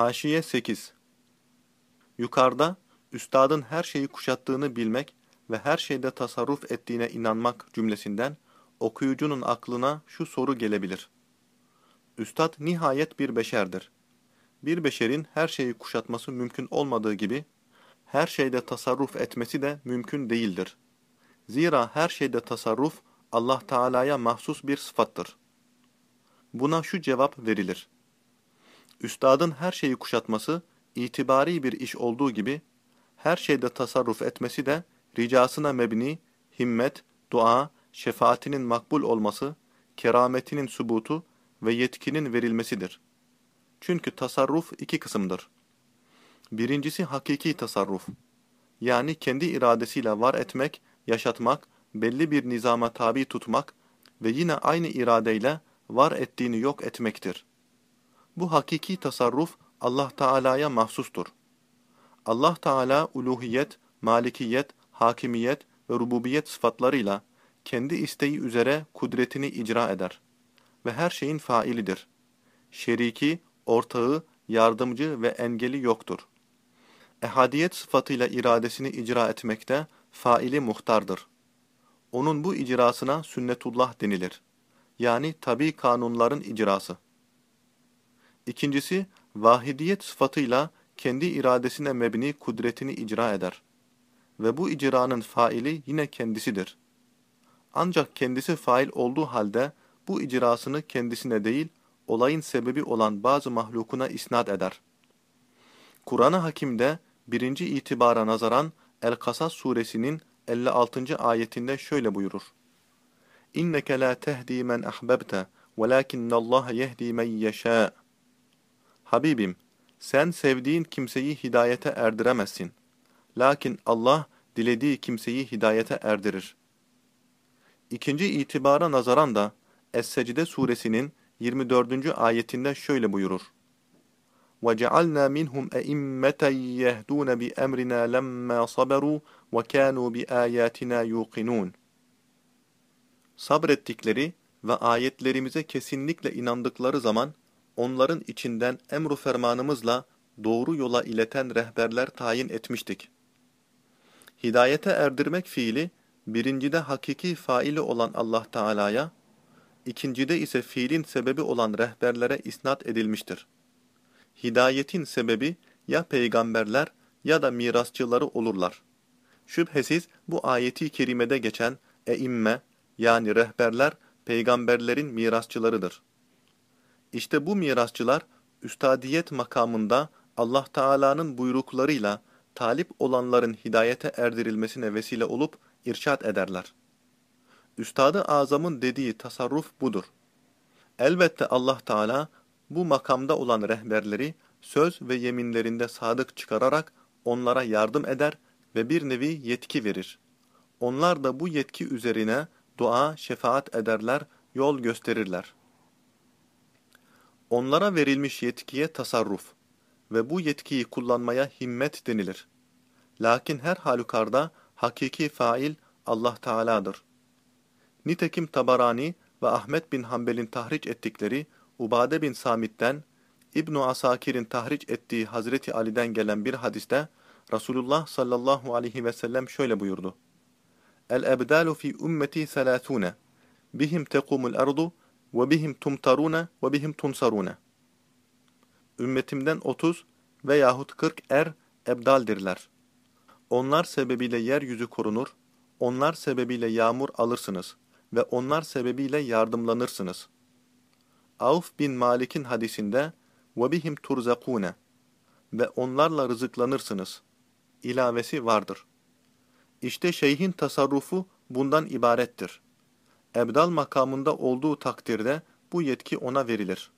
Haşiye 8 Yukarıda, üstadın her şeyi kuşattığını bilmek ve her şeyde tasarruf ettiğine inanmak cümlesinden okuyucunun aklına şu soru gelebilir. Üstad nihayet bir beşerdir. Bir beşerin her şeyi kuşatması mümkün olmadığı gibi, her şeyde tasarruf etmesi de mümkün değildir. Zira her şeyde tasarruf Allah Teala'ya mahsus bir sıfattır. Buna şu cevap verilir. Üstadın her şeyi kuşatması itibari bir iş olduğu gibi, her şeyde tasarruf etmesi de ricasına mebni, himmet, dua, şefaatinin makbul olması, kerametinin subutu ve yetkinin verilmesidir. Çünkü tasarruf iki kısımdır. Birincisi hakiki tasarruf. Yani kendi iradesiyle var etmek, yaşatmak, belli bir nizama tabi tutmak ve yine aynı iradeyle var ettiğini yok etmektir. Bu hakiki tasarruf Allah Teala'ya mahsustur. Allah Teala uluhiyet, malikiyet, hakimiyet ve rububiyet sıfatlarıyla kendi isteği üzere kudretini icra eder ve her şeyin failidir. Şeriki, ortağı, yardımcı ve engeli yoktur. Ehadiyet sıfatıyla iradesini icra etmekte faili muhtardır. Onun bu icrasına sünnetullah denilir. Yani tabi kanunların icrası. İkincisi, vahidiyet sıfatıyla kendi iradesine mebni kudretini icra eder. Ve bu icranın faili yine kendisidir. Ancak kendisi fail olduğu halde bu icrasını kendisine değil, olayın sebebi olan bazı mahlukuna isnat eder. Kur'an-ı Hakim'de birinci itibara nazaran El-Kasas suresinin 56. ayetinde şöyle buyurur. İnneke la tehdi men ahbabte velakinnallaha yehdi men yeşâ. Habibim, sen sevdiğin kimseyi hidayete erdiremezsin. Lakin Allah dilediği kimseyi hidayete erdirir. İkinci itibara nazaran da Es-Secde suresinin 24. ayetinde şöyle buyurur. وَجَعَلْنَا مِنْهُمْ أَئِمَّةً يَهْدُونَ بِأَمْرِنَا لَمَّا صَبَرُوا وَكَانُوا بِآيَاتِنَا يُوقِنُونَ Sabrettikleri ve ayetlerimize kesinlikle inandıkları zaman onların içinden emru fermanımızla doğru yola ileten rehberler tayin etmiştik. Hidayete erdirmek fiili, birincide hakiki faili olan Allah Teala'ya, ikincide ise fiilin sebebi olan rehberlere isnat edilmiştir. Hidayetin sebebi ya peygamberler ya da mirasçıları olurlar. Şüphesiz bu ayeti kerimede geçen eimme yani rehberler peygamberlerin mirasçılarıdır. İşte bu mirasçılar üstadiyet makamında Allah Teala'nın buyruklarıyla talip olanların hidayete erdirilmesine vesile olup irşat ederler. Üstadı Azam'ın dediği tasarruf budur. Elbette Allah Teala bu makamda olan rehberleri söz ve yeminlerinde sadık çıkararak onlara yardım eder ve bir nevi yetki verir. Onlar da bu yetki üzerine dua, şefaat ederler, yol gösterirler. Onlara verilmiş yetkiye tasarruf ve bu yetkiyi kullanmaya himmet denilir. Lakin her halükarda hakiki fail Allah Teala'dır. Nitekim Tabarani ve Ahmet bin Hanbel'in tahriç ettikleri Ubade bin Samit'ten, ibn Asakir'in tahriç ettiği Hazreti Ali'den gelen bir hadiste Resulullah sallallahu aleyhi ve sellem şöyle buyurdu. El-ebdalu fi ümmeti selâthûne, bihim tekumul ardu ve bihim tumtaruna ve bihim tunsaruna. Ümmetimden 30 ve yahut 40 er ebdaldirler. Onlar sebebiyle yeryüzü korunur, onlar sebebiyle yağmur alırsınız ve onlar sebebiyle yardımlanırsınız. Avf bin Malik'in hadisinde ve bihim turzakune ve onlarla rızıklanırsınız ilavesi vardır. İşte şeyhin tasarrufu bundan ibarettir. Ebdal makamında olduğu takdirde bu yetki ona verilir.